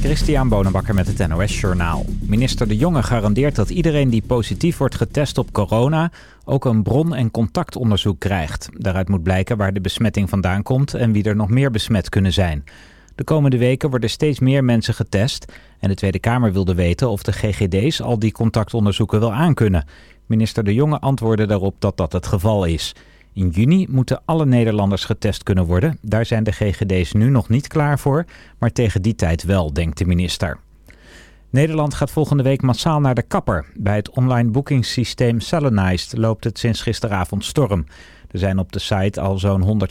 Christian Bonenbakker met het NOS Journaal. Minister De Jonge garandeert dat iedereen die positief wordt getest op corona... ook een bron- en contactonderzoek krijgt. Daaruit moet blijken waar de besmetting vandaan komt... en wie er nog meer besmet kunnen zijn. De komende weken worden steeds meer mensen getest... en de Tweede Kamer wilde weten of de GGD's al die contactonderzoeken wel aankunnen. Minister De Jonge antwoordde daarop dat dat het geval is... In juni moeten alle Nederlanders getest kunnen worden. Daar zijn de GGD's nu nog niet klaar voor, maar tegen die tijd wel, denkt de minister. Nederland gaat volgende week massaal naar de kapper. Bij het online boekingssysteem Selenized loopt het sinds gisteravond storm. Er zijn op de site al zo'n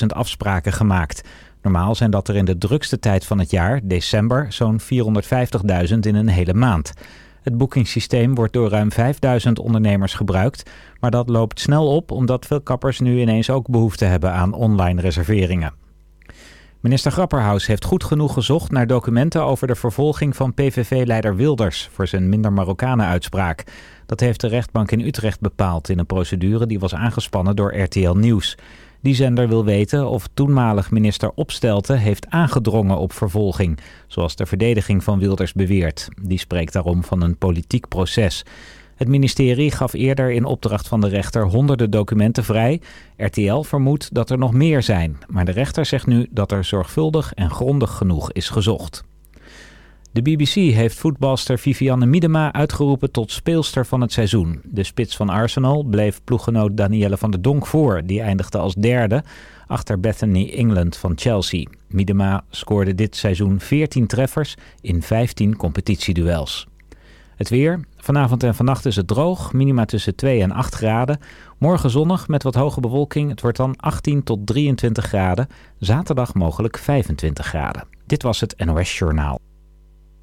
150.000 afspraken gemaakt. Normaal zijn dat er in de drukste tijd van het jaar, december, zo'n 450.000 in een hele maand. Het boekingssysteem wordt door ruim 5000 ondernemers gebruikt, maar dat loopt snel op omdat veel kappers nu ineens ook behoefte hebben aan online reserveringen. Minister Grapperhaus heeft goed genoeg gezocht naar documenten over de vervolging van PVV-leider Wilders voor zijn minder Marokkanen-uitspraak. Dat heeft de rechtbank in Utrecht bepaald in een procedure die was aangespannen door RTL Nieuws. Die zender wil weten of toenmalig minister Opstelten heeft aangedrongen op vervolging, zoals de verdediging van Wilders beweert. Die spreekt daarom van een politiek proces. Het ministerie gaf eerder in opdracht van de rechter honderden documenten vrij. RTL vermoedt dat er nog meer zijn, maar de rechter zegt nu dat er zorgvuldig en grondig genoeg is gezocht. De BBC heeft voetbalster Vivianne Miedema uitgeroepen tot speelster van het seizoen. De spits van Arsenal bleef ploeggenoot Danielle van der Donk voor. Die eindigde als derde achter Bethany England van Chelsea. Miedema scoorde dit seizoen 14 treffers in 15 competitieduels. Het weer. Vanavond en vannacht is het droog. Minima tussen 2 en 8 graden. Morgen zonnig met wat hoge bewolking. Het wordt dan 18 tot 23 graden. Zaterdag mogelijk 25 graden. Dit was het NOS Journaal.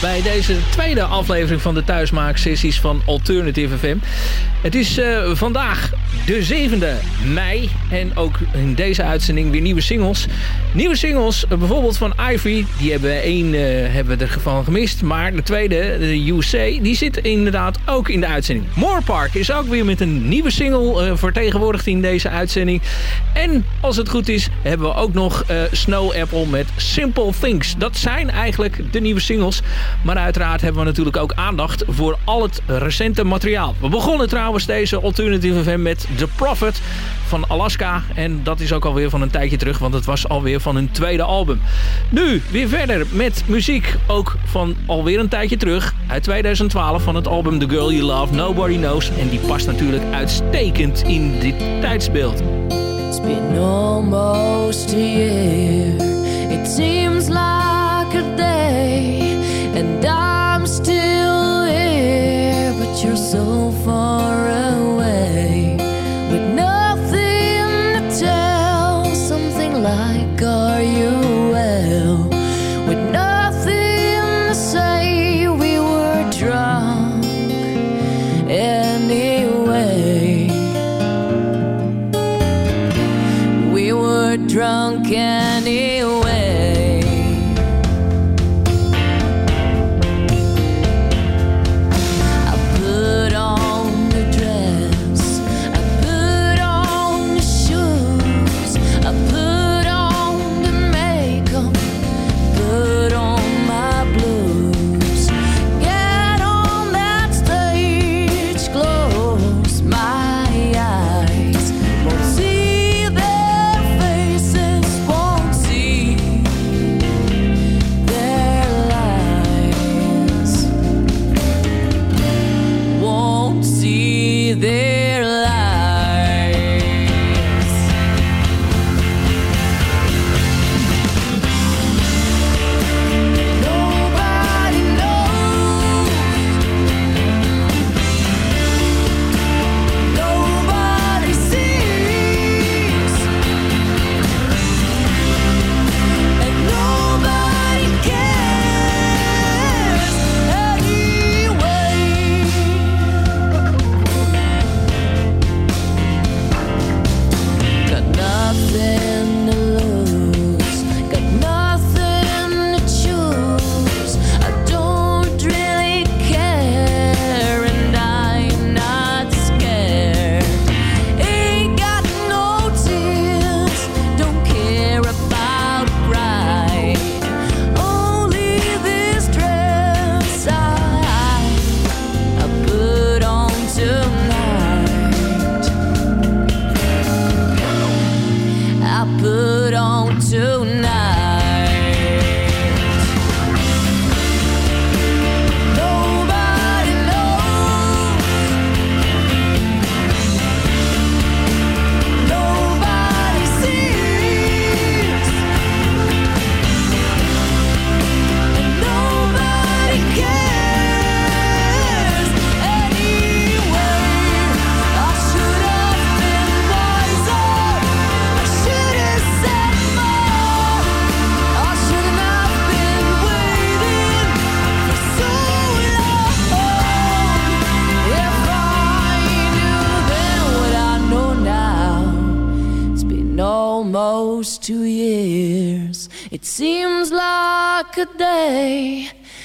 Bij deze tweede aflevering van de thuismaaksessies van Alternative FM. Het is uh, vandaag de 7e mei en ook in deze uitzending weer nieuwe singles. Nieuwe singles, uh, bijvoorbeeld van Ivy, die hebben één uh, hebben we ervan gemist. Maar de tweede, de UC, die zit inderdaad ook in de uitzending. Moorpark is ook weer met een nieuwe single vertegenwoordigd in deze uitzending. En als het goed is, hebben we ook nog Snow Apple met Simple Things. Dat zijn eigenlijk de nieuwe singles. Maar uiteraard hebben we natuurlijk ook aandacht voor al het recente materiaal. We begonnen trouwens deze Alternative FM met The Prophet van Alaska. En dat is ook alweer van een tijdje terug, want het was alweer van hun tweede album. Nu weer verder met muziek, ook van alweer een tijdje terug. Uit 2012 van het album The Girl You Love, Nobody Knows. En die past natuurlijk uitstekend in dit tijdsbeeld. can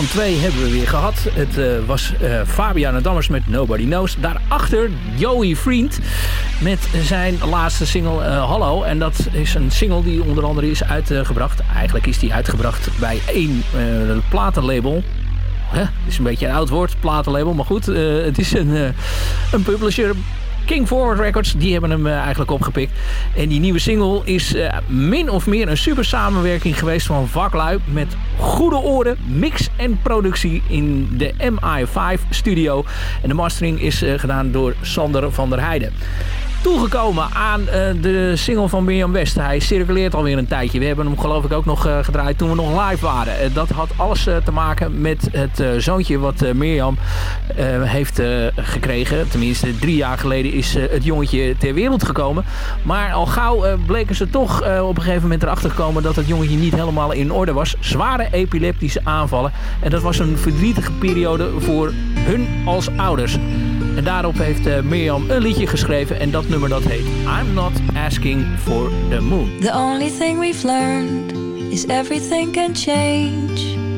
Van twee hebben we weer gehad. Het eh, was eh Fabian Dammers met Nobody Knows. Daarachter Joey Vriend met zijn laatste single eh, Hallo. En dat is een single die onder andere is uitgebracht. Eigenlijk is die uitgebracht bij één platenlabel. Het is een beetje een oud woord, platenlabel. Maar goed, het is een, een publisher. King Forward Records, die hebben hem eigenlijk opgepikt. En die nieuwe single is min of meer een super samenwerking geweest van vaklui met goede oren, mix en productie in de MI5 studio. En de mastering is eh, gedaan door Sander van der Heijden. Toegekomen aan eh, de single van Mirjam West. Hij circuleert alweer een tijdje. We hebben hem geloof ik ook nog eh, gedraaid toen we nog live waren. Dat had alles te maken met het zoontje wat Mirjam heeft eh, gekregen. Tenminste, drie jaar geleden is eh, het jongetje ter wereld gekomen. Maar al gauw eh, bleken ze toch eh, op een gegeven moment erachter gekomen dat het jongetje niet helemaal in orde was. Zware epileptische aanvallen. En dat was een verdrietige periode voor hun als ouders. En daarop heeft eh, Mirjam een liedje geschreven en dat nummer dat heet I'm Not Asking for the Moon. The only thing we've learned is everything can change.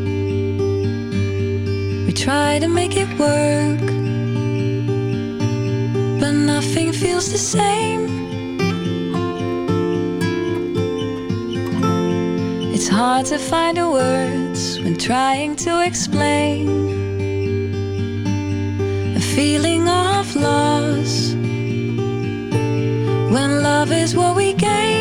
We try to make it work, but nothing feels the same. It's hard to find the words when trying to explain a feeling of loss when love is what we gained.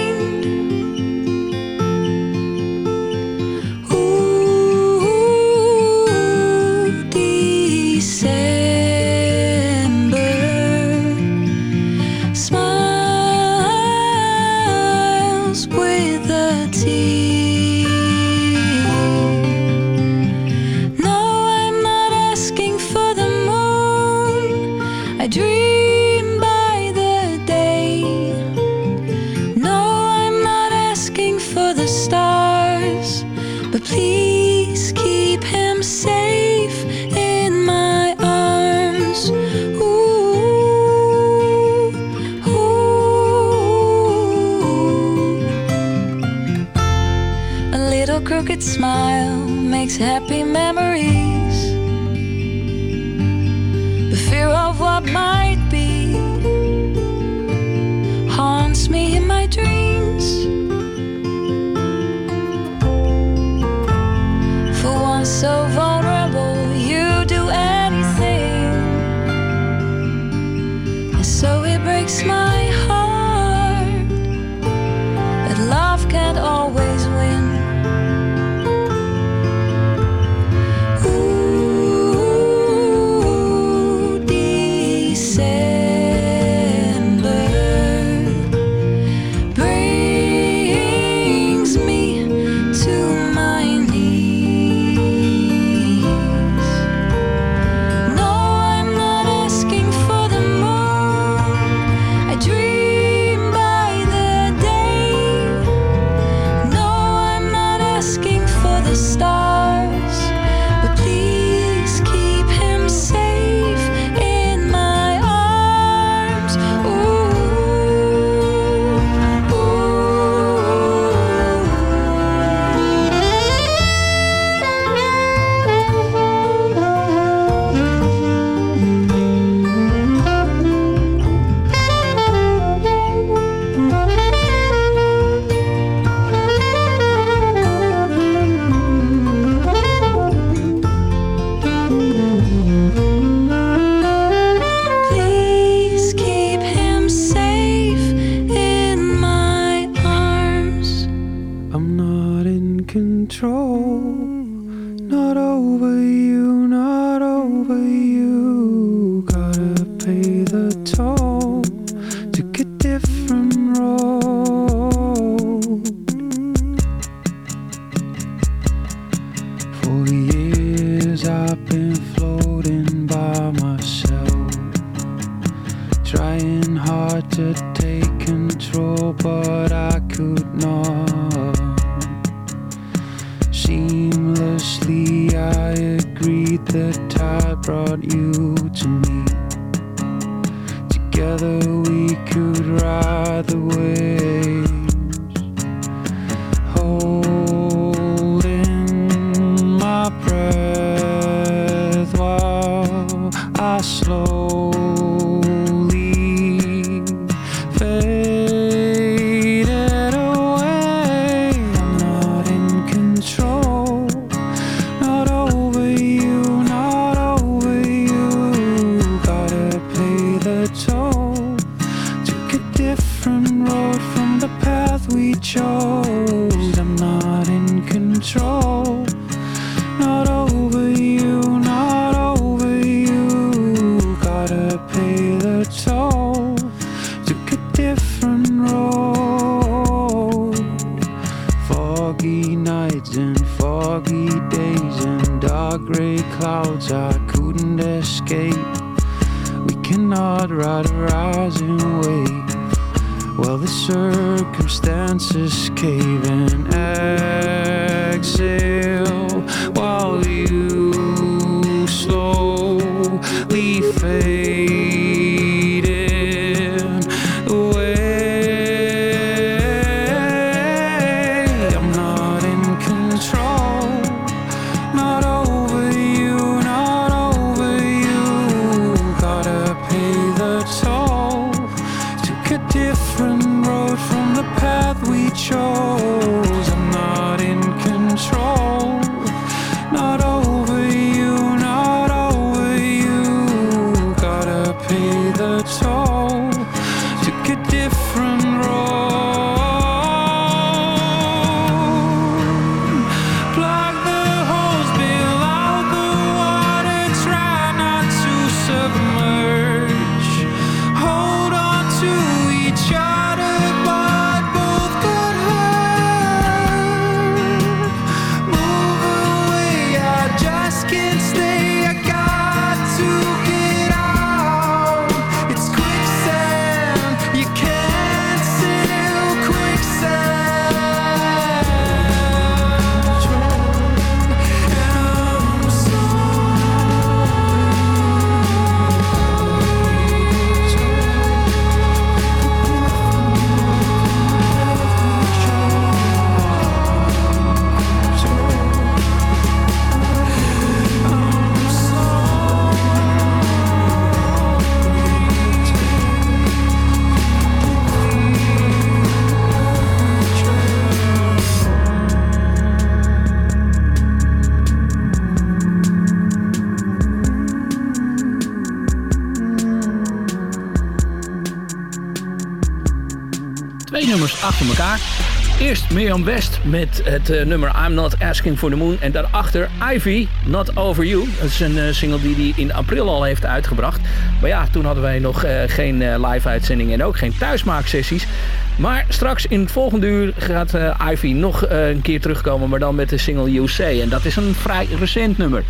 Mirjam West met het uh, nummer I'm Not Asking for the Moon. En daarachter Ivy, Not Over You. Dat is een uh, single die hij in april al heeft uitgebracht. Maar ja, toen hadden wij nog uh, geen live uitzending en ook geen thuismaaksessies. Maar straks in het volgende uur gaat Ivy nog een keer terugkomen, maar dan met de single You Say. En dat is een vrij recent nummer.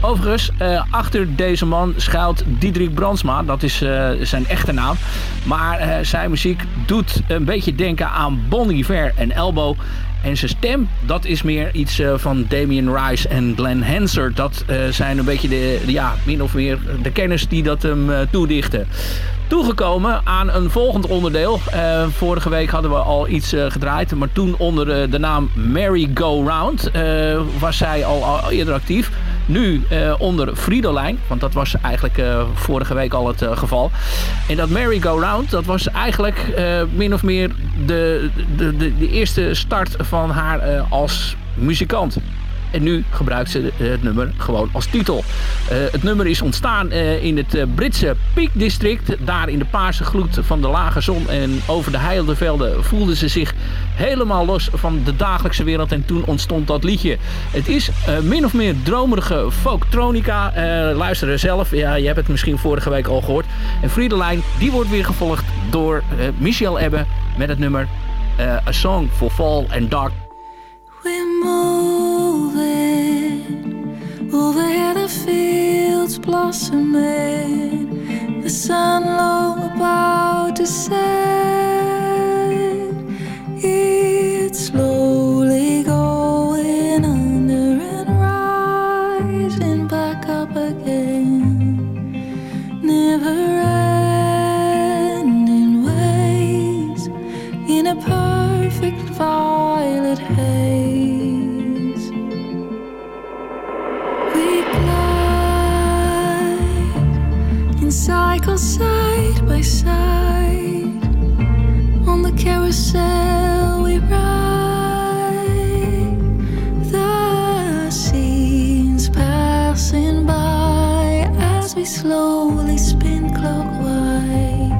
Overigens, achter deze man schuilt Diederik Brandsma. Dat is zijn echte naam. Maar zijn muziek doet een beetje denken aan Bon Iver en Elbow. En zijn stem, dat is meer iets uh, van Damien Rice en Glenn Hanser. Dat uh, zijn een beetje de, ja, min of meer de kennis die dat hem toedichten. Toegekomen aan een volgend onderdeel. vorige week hadden we al iets gedraaid. Maar toen onder de naam Merry Go Round was zij al eerder actief. Nu uh, onder Fridolijn, want dat was eigenlijk uh, vorige week al het uh, geval. En dat merry-go-round, dat was eigenlijk min of meer de, de, de, de, eerste start van haar als muzikant. En nu gebruikt ze het nummer gewoon als titel. Uh, het nummer is ontstaan uh, in het Britse Peak District. Daar in de paarse gloed van de lage zon en over de heilde velden voelde ze zich helemaal los van de dagelijkse wereld. En toen ontstond dat liedje. Het is min of meer dromerige folktronica. luister zelf. Ja, je hebt het misschien vorige week al gehoord. En Friedelijn, die wordt weer gevolgd door Michel Ebbe met het nummer A Song for Fall and Dark. Over here, the fields blossoming, the sun low about to set. It's slowly going in cycles side by side on the carousel. We ride the scenes passing by as we slowly spin clockwise,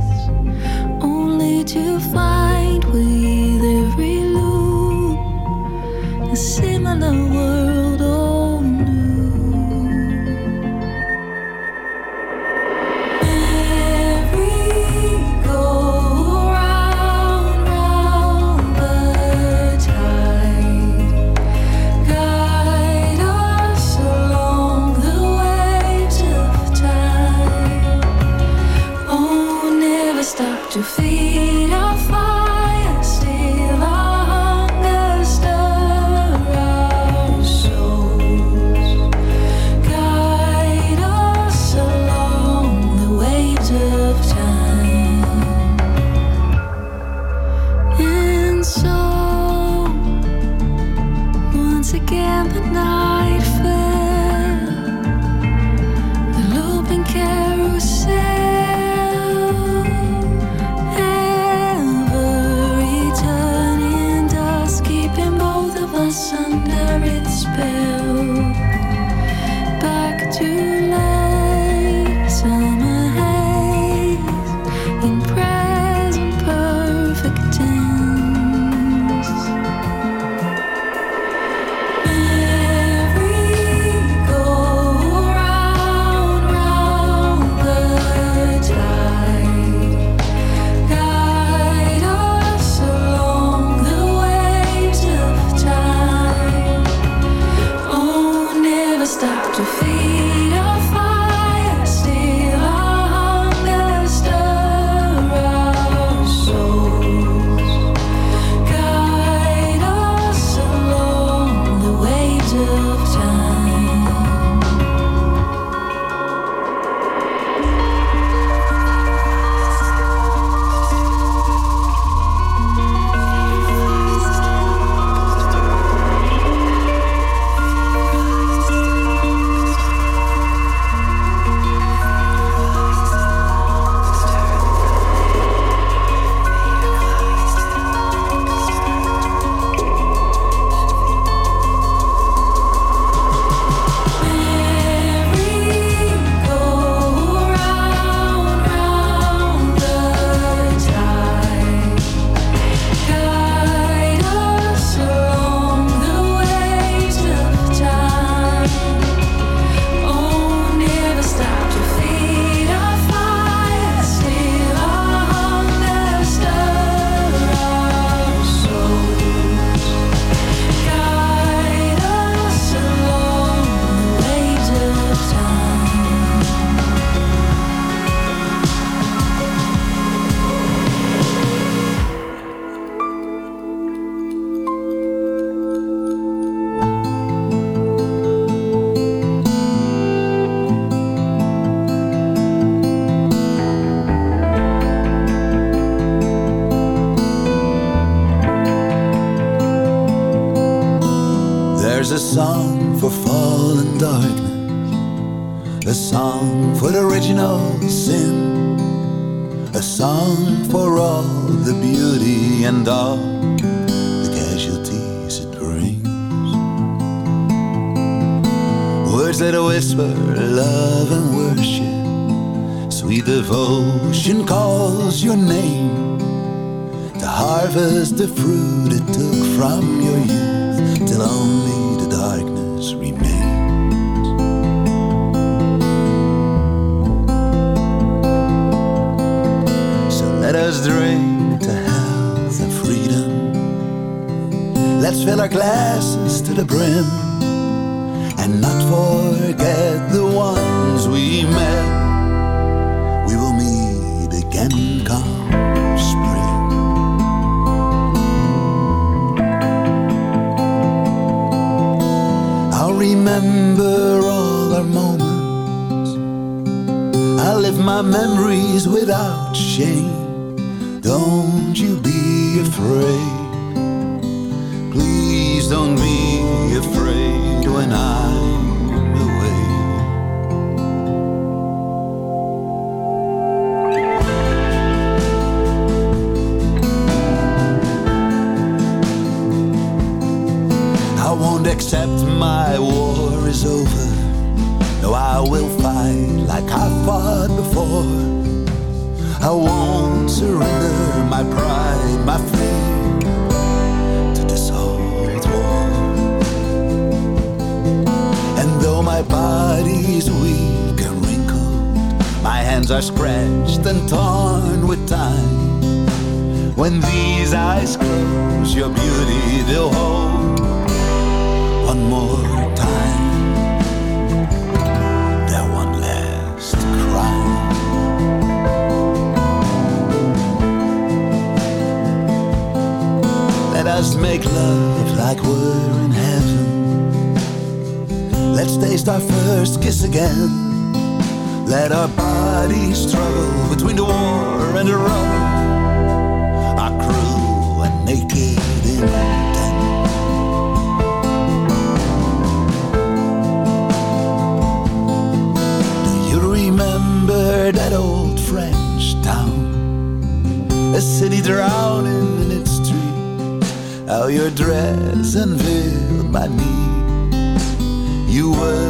sweet devotion calls your name to harvest the fruit it took from your youth till only the darkness remains. So let us drink to health and freedom. Let's fill our glasses to the brim and not forget the ones we met. Remember all our moments. I'll live my memories without shame. Don't you be afraid. Please don't be afraid when I'm away. I won't accept my is over. No, I will fight like I fought before. I won't surrender my pride, my faith to this old war. And though my body's weak and wrinkled, my hands are scratched and torn with time. When these eyes close, your beauty they'll hold one more Us make love like we're in heaven. Let's taste our first kiss again. Let our bodies struggle between the war and the rubber. Our crew are naked in. Do you remember that old French town? A city drowning in its. How your dress unveiled my knee. You were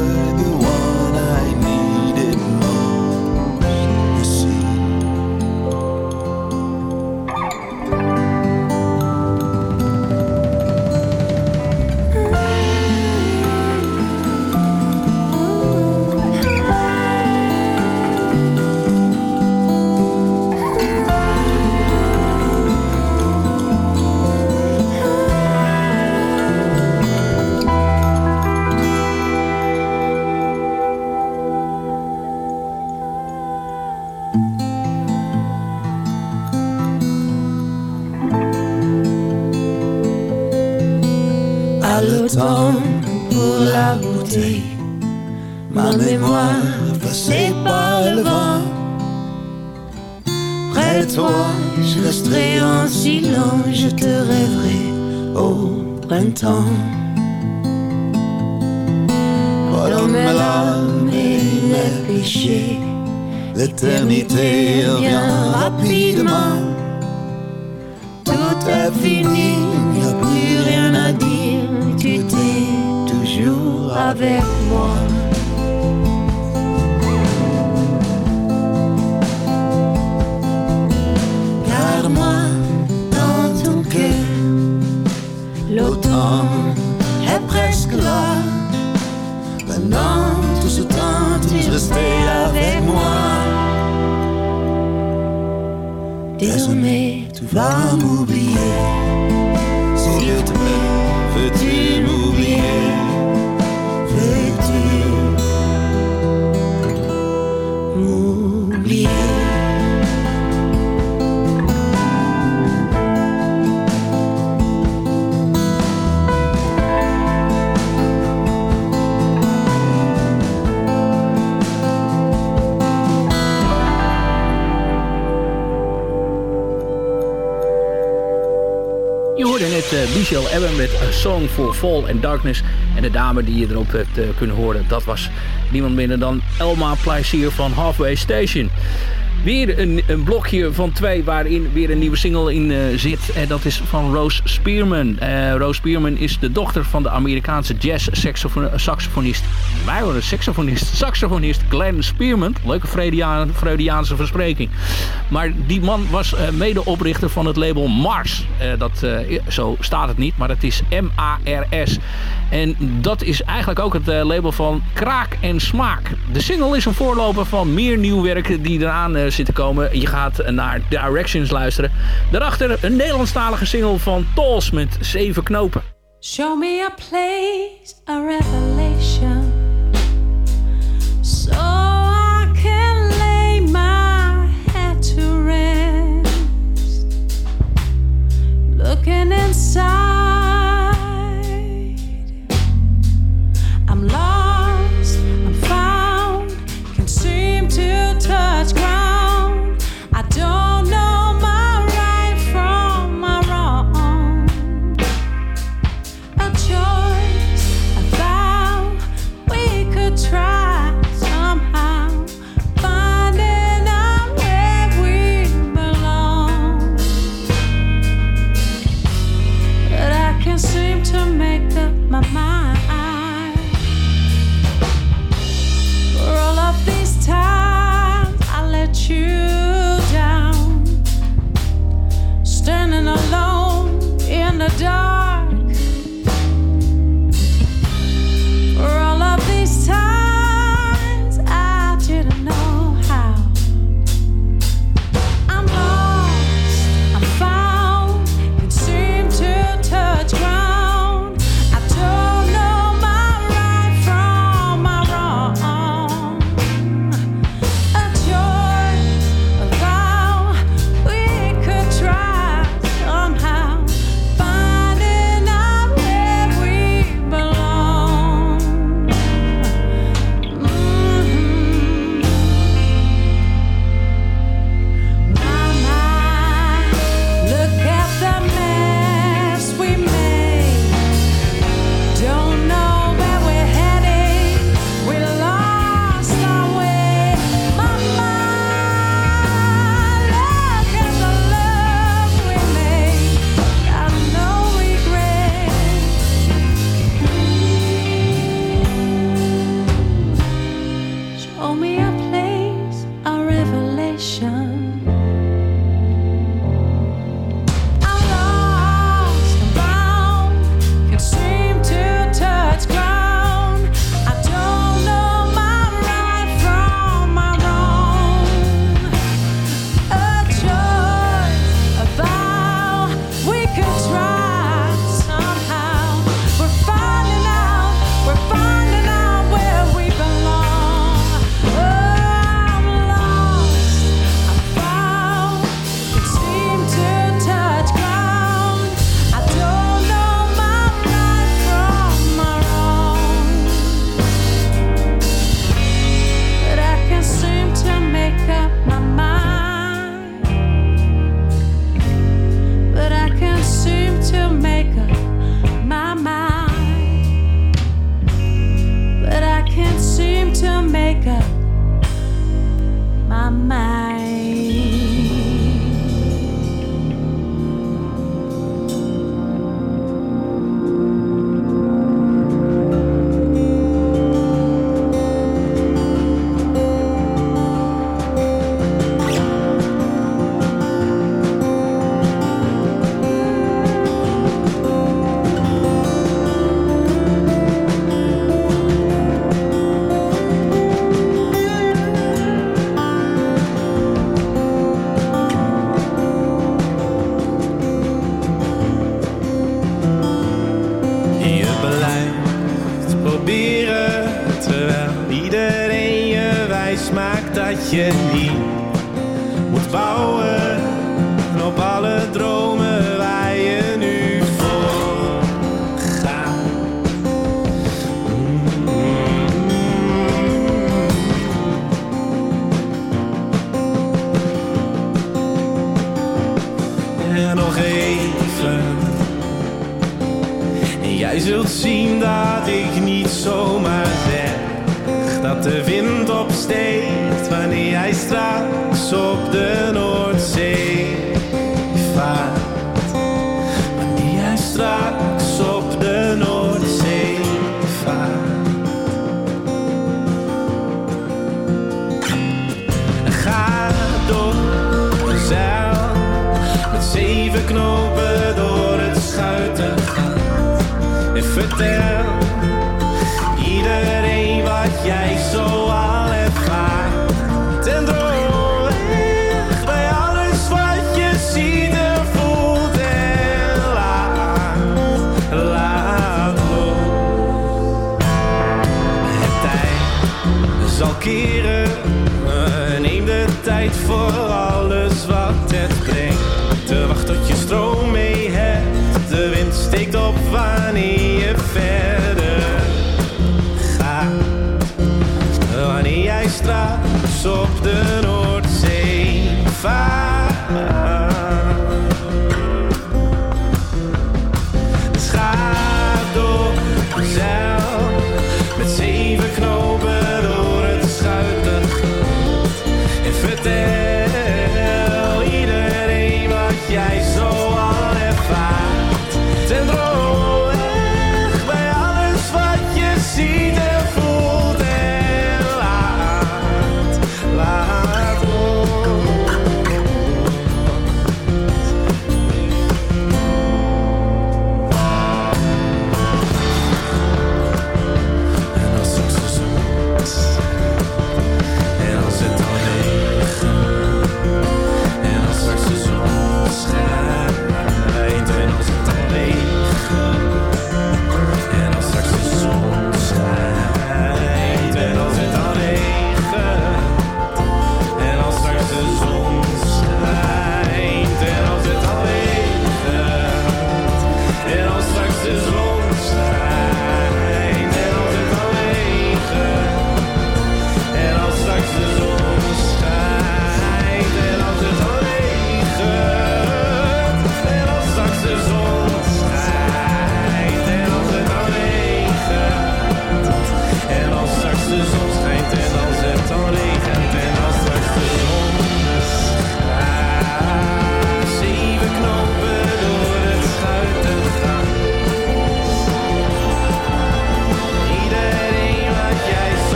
ma mémoire passée par le vent. Près de toi, je resterai en silence, je te rêverai au printemps. Dans mes larmes et mes péchés, L'éternité revient rapidement. tout est fini, avec moi. Garde-moi dans ton cœur, l'automne est presque là. Pendant tout ce temps, tu restais avec moi. Désormais, tu vas m'oublier. Song for Fall and Darkness. En de dame die je erop hebt uh, kunnen horen, dat was niemand minder dan Elma Plezier van Halfway Station. Weer een, een, blokje van twee waarin weer een nieuwe single in uh, zit. En dat is van Rose Spearman. Uh, Rose Spearman is de dochter van de Amerikaanse jazz-saxofonist. Mij hoor, een saxofonist. Saxofonist Glenn Spearman. Leuke Freudiaan, Freudiaanse verspreking. Maar die man was uh, medeoprichter van het label Mars. dat, zo staat het niet, maar het is M-A-R-S. En dat is eigenlijk ook het label van Kraak en Smaak. De single is een voorloper van meer nieuw werk die eraan zitten komen. Je gaat naar Directions luisteren. Daarachter een Nederlandstalige single van Tols met zeven knopen. Show me a place, a revelation. Looking inside.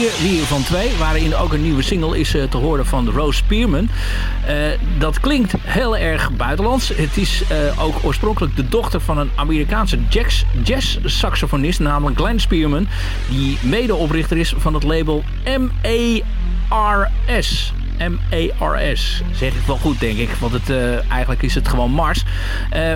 Weer van twee, waarin ook een nieuwe single is eh, te horen van Rose Spearman. Eh, dat klinkt heel erg buitenlands. Het is eh, ook oorspronkelijk de dochter van een Amerikaanse jazz- jazz-saxofonist, namelijk Glenn Spearman, die medeoprichter is van het label M.A.R.S. M-A-R-S. Zeg ik wel goed, denk ik. Want het, eigenlijk is het gewoon Mars.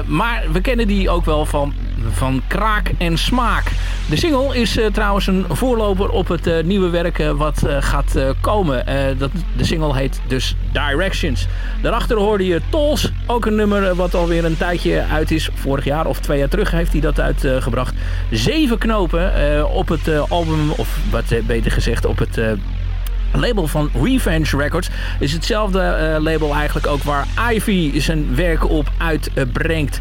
Maar we kennen die ook wel van, van kraak en smaak. De single is eh, trouwens een voorloper op het eh, nieuwe werk eh, wat gaat komen. Dat, de single heet dus Directions. Daarachter hoorde je Tolls. Ook een nummer wat alweer een tijdje uit is. Vorig jaar of twee jaar terug heeft hij dat uitgebracht. Zeven knopen op het album, of wat beter gezegd op het... label van Revenge Records is hetzelfde eh, label eigenlijk ook waar Ivy zijn werk op uitbrengt.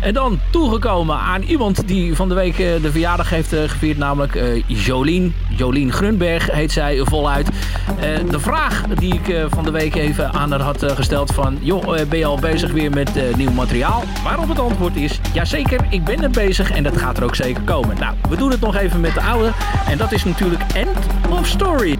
en dan toegekomen aan iemand die van de week eh, de verjaardag heeft eh, gevierd, namelijk Jolien. Jolien Grunberg heet zij voluit. De vraag die ik van de week even aan haar had gesteld van... joh, ben je al bezig weer met nieuw materiaal? Waarop het antwoord is, jazeker, ik ben er bezig en dat gaat er ook zeker komen. Nou, we doen het nog even met de oude en dat is natuurlijk End of Story.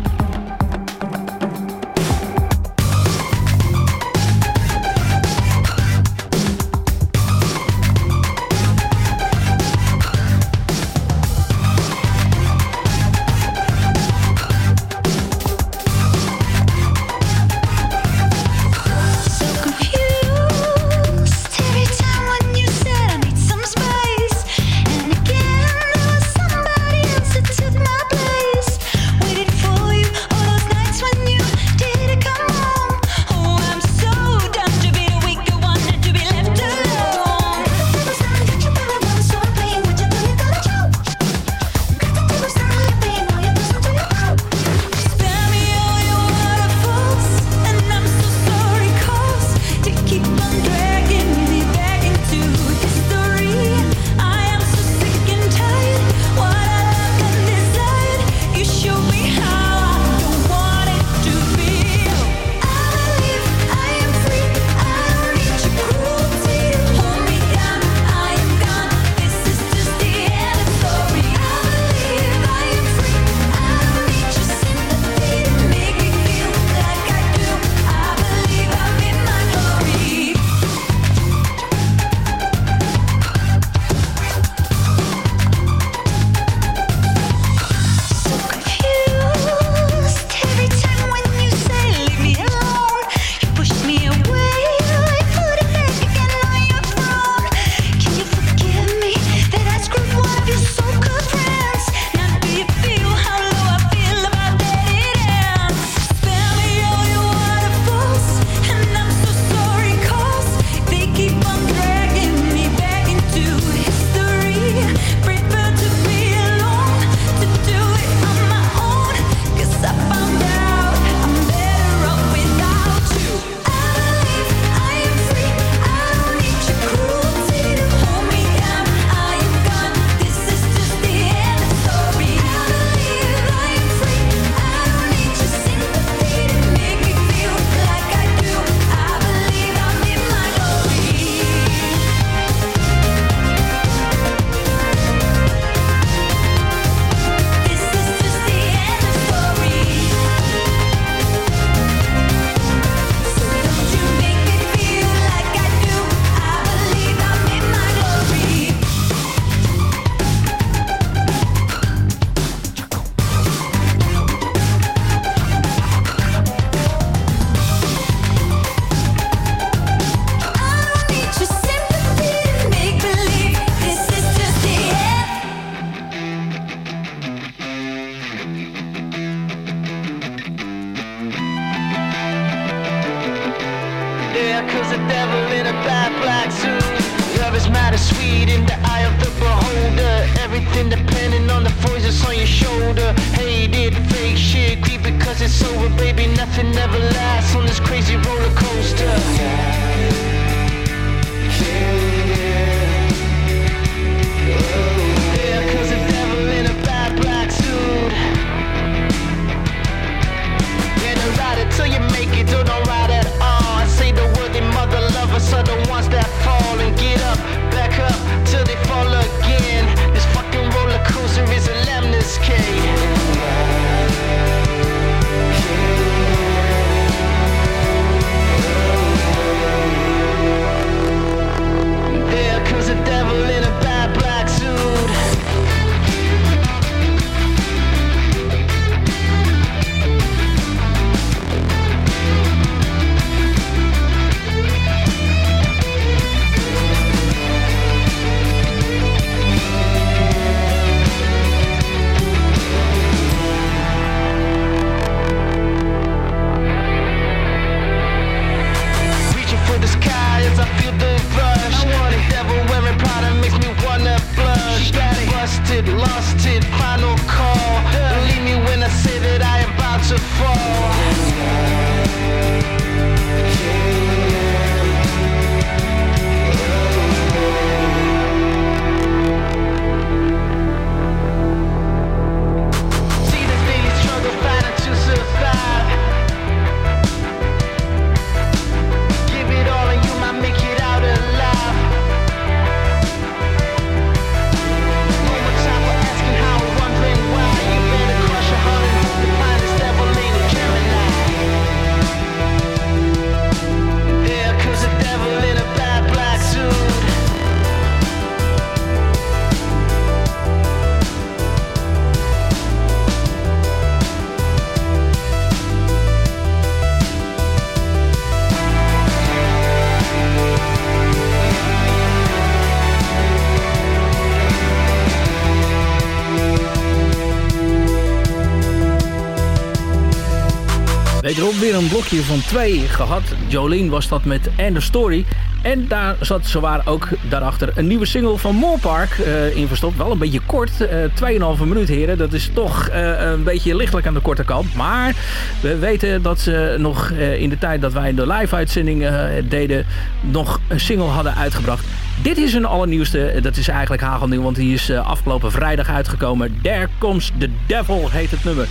Blokje van twee gehad. Jolene was dat met End of Story. En daar zat zowaar ook daarachter een nieuwe single van Moorpark eh in verstopt. Wel een beetje kort, eh 2,5 minuut heren. Dat is toch eh, een beetje lichtelijk aan de korte kant. Maar we weten dat ze nog in de tijd dat wij de live-uitzending eh, deden... nog een single hadden uitgebracht. Dit is een allernieuwste. Dat is eigenlijk hagelnieuw, want die is eh, afgelopen vrijdag uitgekomen. There Comes the Devil heet het nummer.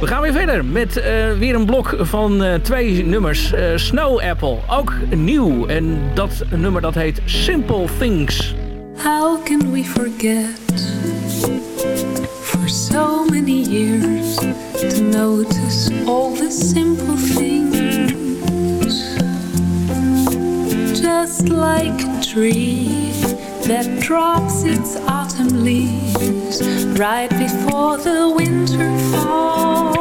We gaan weer verder met eh, weer een blok van eh, twee nummers. Snow Apple, ook nieuw. En dat nummer dat heet Simple Things. How can we forget for so many years to all the simple things? Just like tree that drops its autumn leaves right before the winter falls.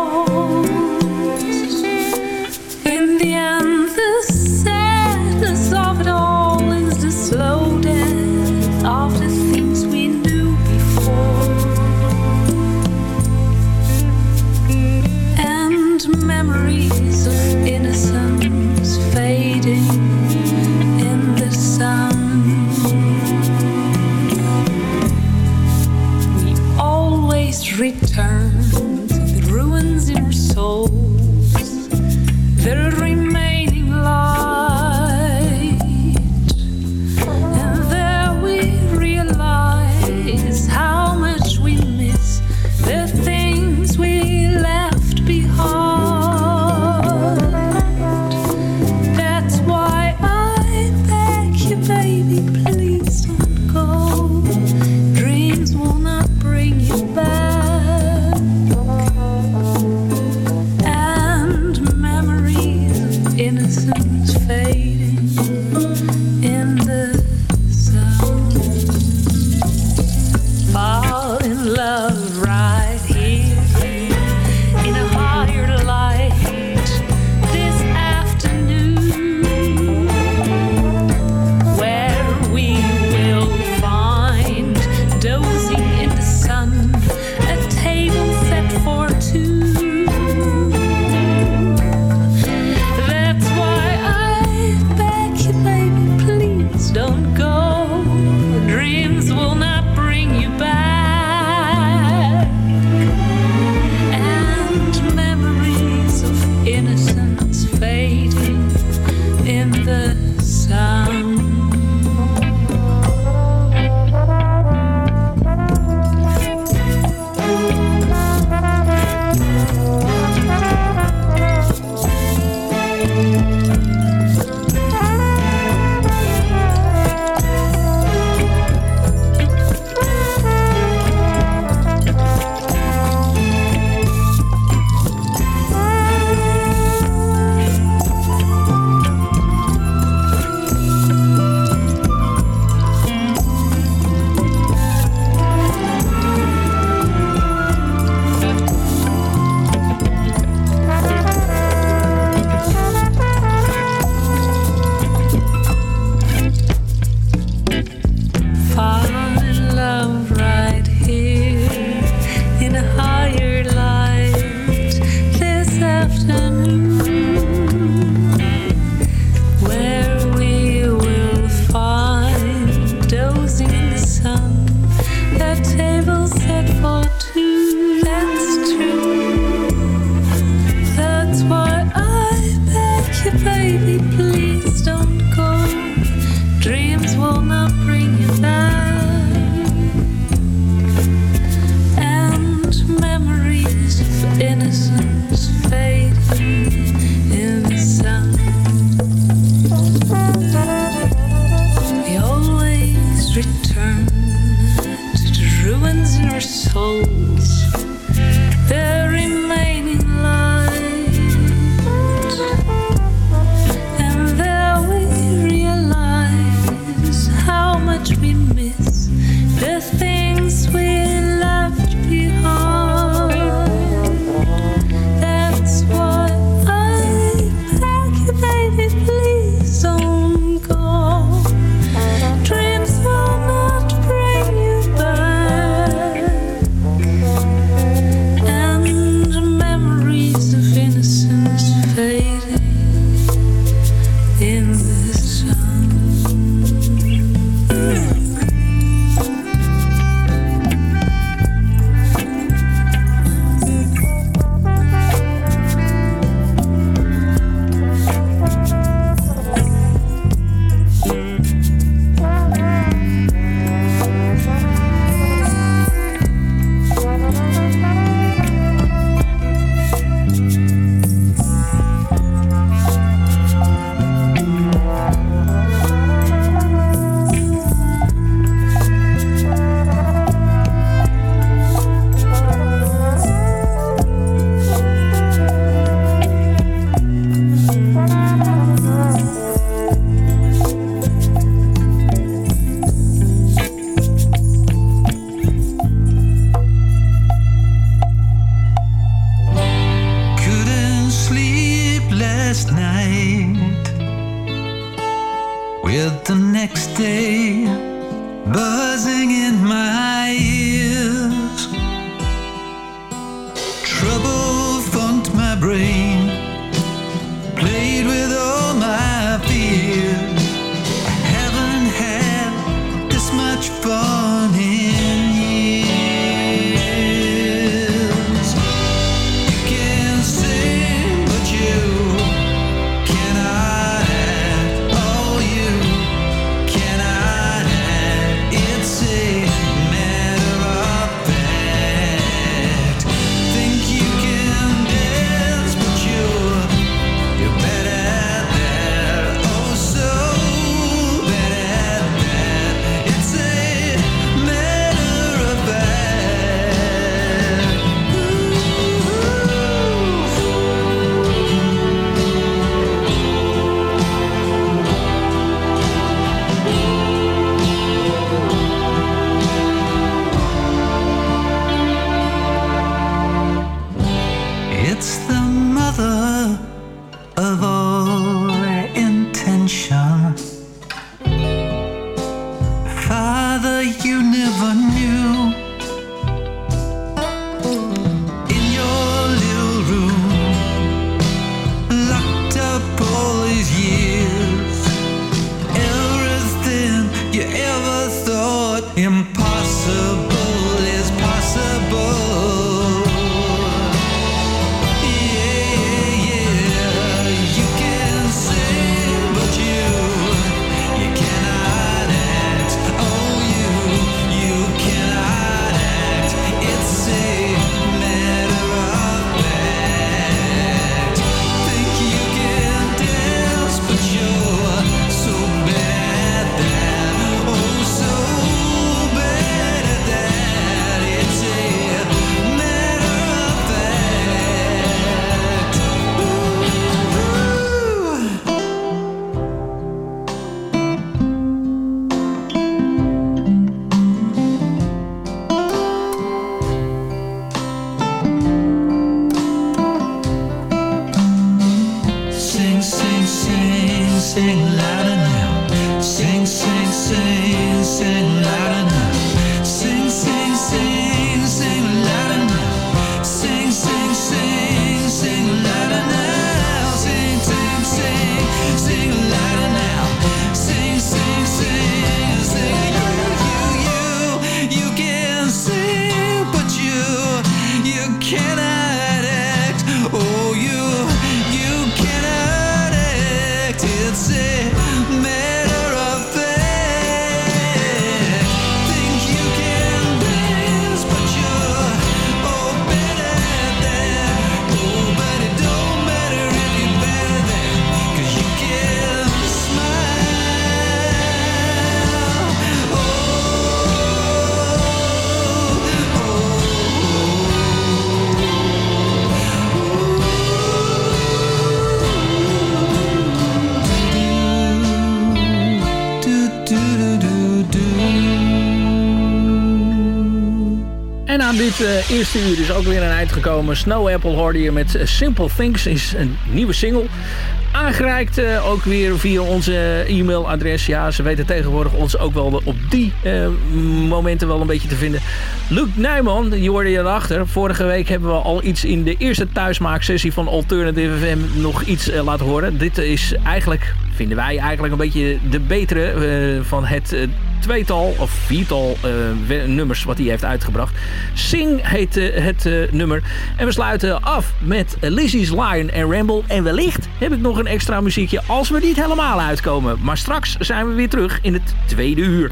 Eerste uur is ook weer een eind gekomen. Snow Apple hoorde je met Simple Things is een nieuwe single. Aangereikt eh, ook weer via onze e-mailadres. Ja, ze weten tegenwoordig ons ook wel op die eh, momenten wel een beetje te vinden. Luc Nijman, je hoorde je erachter. Vorige week hebben we al iets in de eerste thuismaaksessie van Alternative FM nog iets eh, laten horen. Dit is eigenlijk, vinden wij eigenlijk een beetje de betere eh, van het eh, tweetal of viertal we- nummers wat hij heeft uitgebracht. Sing heet eh, het eh, nummer. En we sluiten af met Lizzie's Lion en Ramble. En wellicht heb ik nog een extra muziekje als we niet helemaal uitkomen. Maar straks zijn we weer terug in het tweede uur.